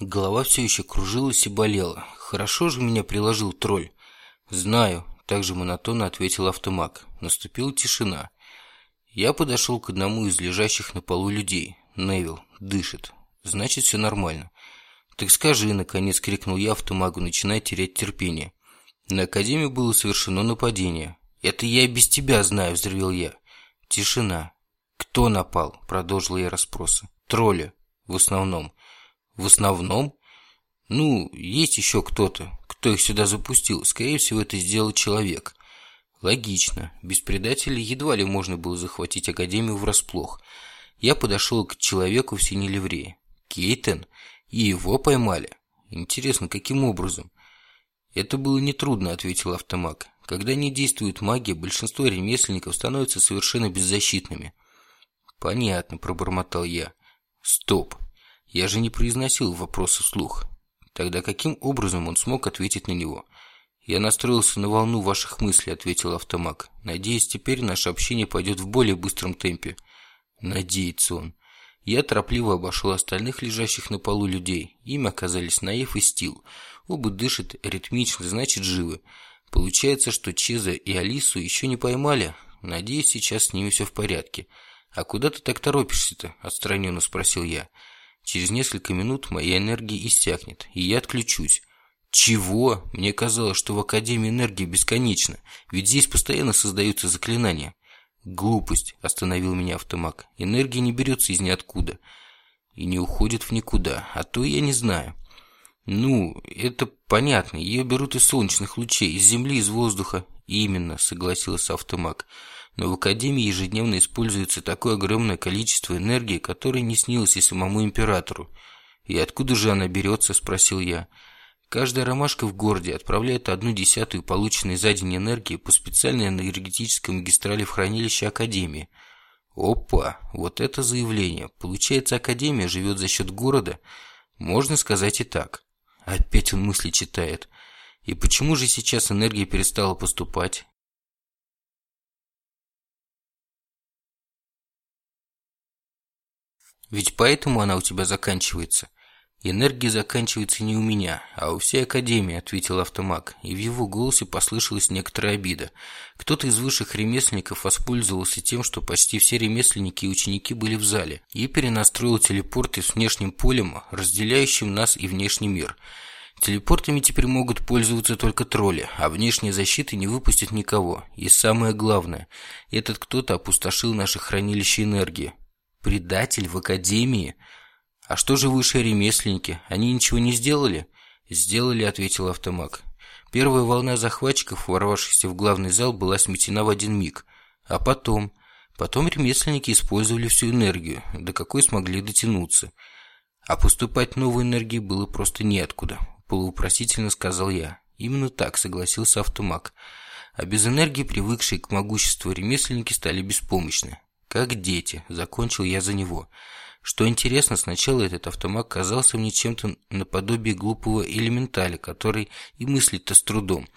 Голова все еще кружилась и болела. «Хорошо же меня приложил тролль». «Знаю», – также монотонно ответил автомаг. Наступила тишина. Я подошел к одному из лежащих на полу людей. Невил дышит. Значит, все нормально. «Так скажи», – наконец крикнул я автомагу, начиная терять терпение. На Академию было совершено нападение. «Это я и без тебя знаю», – взревел я. Тишина. «Кто напал?» – продолжил я расспросы. «Тролли. В основном». «В основном?» «Ну, есть еще кто-то, кто их сюда запустил. Скорее всего, это сделал человек». «Логично. Без предателей едва ли можно было захватить Академию врасплох. Я подошел к человеку в синей ливрее. Кейтен? И его поймали? Интересно, каким образом?» «Это было нетрудно», — ответил автомаг. «Когда не действует магия, большинство ремесленников становятся совершенно беззащитными». «Понятно», — пробормотал я. «Стоп. Я же не произносил вопросы вслух. Тогда каким образом он смог ответить на него?» «Я настроился на волну ваших мыслей», — ответил автомаг. «Надеюсь, теперь наше общение пойдет в более быстром темпе». Надеется он. Я торопливо обошел остальных лежащих на полу людей. Им оказались Наив и Стил. Оба дышат ритмично, значит живы. Получается, что Чеза и Алису еще не поймали. Надеюсь, сейчас с ними все в порядке. «А куда ты так торопишься-то?» – отстраненно спросил я. «Через несколько минут моя энергия иссякнет, и я отключусь». «Чего? Мне казалось, что в Академии энергия бесконечна, ведь здесь постоянно создаются заклинания». «Глупость», – остановил меня автомаг. «Энергия не берется из ниоткуда и не уходит в никуда, а то я не знаю». «Ну, это понятно, ее берут из солнечных лучей, из земли, из воздуха». «Именно», – согласился автомаг. «Но в Академии ежедневно используется такое огромное количество энергии, которое не снилось и самому императору». «И откуда же она берется?» – спросил я. Каждая ромашка в городе отправляет одну десятую полученной за день энергии по специальной энергетической магистрали в хранилище Академии. Опа, вот это заявление. Получается, Академия живет за счет города? Можно сказать и так. Опять он мысли читает. И почему же сейчас энергия перестала поступать? Ведь поэтому она у тебя заканчивается. «Энергия заканчивается не у меня, а у всей Академии», – ответил автомаг, и в его голосе послышалась некоторая обида. Кто-то из высших ремесленников воспользовался тем, что почти все ремесленники и ученики были в зале, и перенастроил телепорты с внешним полем, разделяющим нас и внешний мир. Телепортами теперь могут пользоваться только тролли, а внешняя защита не выпустит никого. И самое главное, этот кто-то опустошил наше хранилище энергии. Предатель в Академии – «А что же высшие ремесленники? Они ничего не сделали?» «Сделали», — ответил автомаг. Первая волна захватчиков, ворвавшихся в главный зал, была сметена в один миг. А потом... Потом ремесленники использовали всю энергию, до какой смогли дотянуться. А поступать новой энергии было просто неоткуда, полуупросительно сказал я. Именно так согласился автомаг. А без энергии, привыкшие к могуществу ремесленники, стали беспомощны. Как дети, закончил я за него. Что интересно, сначала этот автомат казался мне чем-то наподобие глупого элементаля, который и мыслит-то с трудом.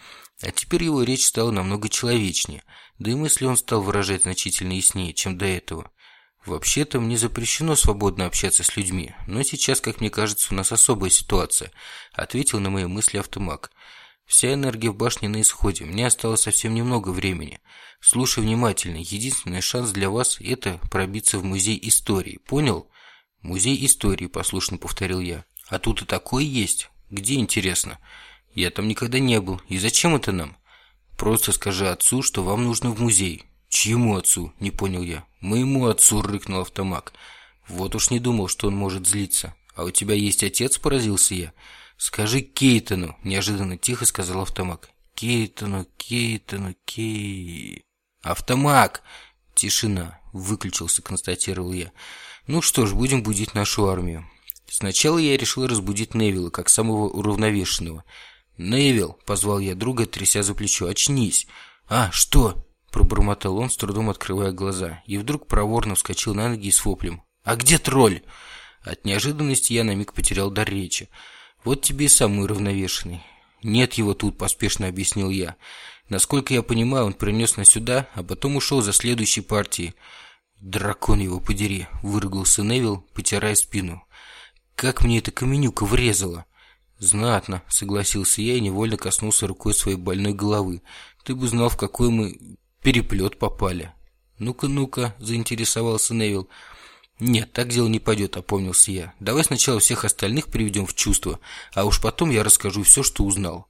А теперь его речь стала намного человечнее, да и мысли он стал выражать значительно яснее, чем до этого. Вообще-то мне запрещено свободно общаться с людьми, но сейчас, как мне кажется, у нас особая ситуация, ответил на мои мысли автомаг. Вся энергия в башне на исходе, мне осталось совсем немного времени. Слушай внимательно, единственный шанс для вас – это пробиться в музей истории, понял? «Музей истории», – послушно повторил я. «А тут и такое есть? Где, интересно?» «Я там никогда не был. И зачем это нам?» «Просто скажи отцу, что вам нужно в музей». «Чьему отцу?» – не понял я. «Моему отцу», – рыкнул автомак. Вот уж не думал, что он может злиться. «А у тебя есть отец?» – поразился я. «Скажи Кейтону», – неожиданно тихо сказал автомак. «Кейтону, Кейтону, Кей...» «Автомак!» «Тишина!» – выключился, констатировал я. Ну что ж, будем будить нашу армию. Сначала я решил разбудить Невилла, как самого уравновешенного. «Невилл!» – позвал я друга, тряся за плечо. «Очнись!» «А, что?» – пробормотал он, с трудом открывая глаза. И вдруг проворно вскочил на ноги с воплем. «А где тролль?» От неожиданности я на миг потерял дар речи. «Вот тебе и самый уравновешенный». «Нет его тут», – поспешно объяснил я. Насколько я понимаю, он принес нас сюда, а потом ушел за следующей партией. «Дракон его подери!» – выругался Невил, потирая спину. как мне эта каменюка врезала!» «Знатно», — согласился я и невольно коснулся рукой своей больной головы. «Ты бы знал, в какой мы переплет попали». «Ну-ка, ну-ка», — заинтересовался Невил. «Нет, так дело не пойдет», — опомнился я. «Давай сначала всех остальных приведем в чувство, а уж потом я расскажу все, что узнал».